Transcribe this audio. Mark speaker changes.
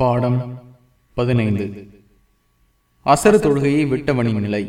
Speaker 1: பாடம் பதினைந்து. அசர தொழுகையை விட்டவனின் நிலை.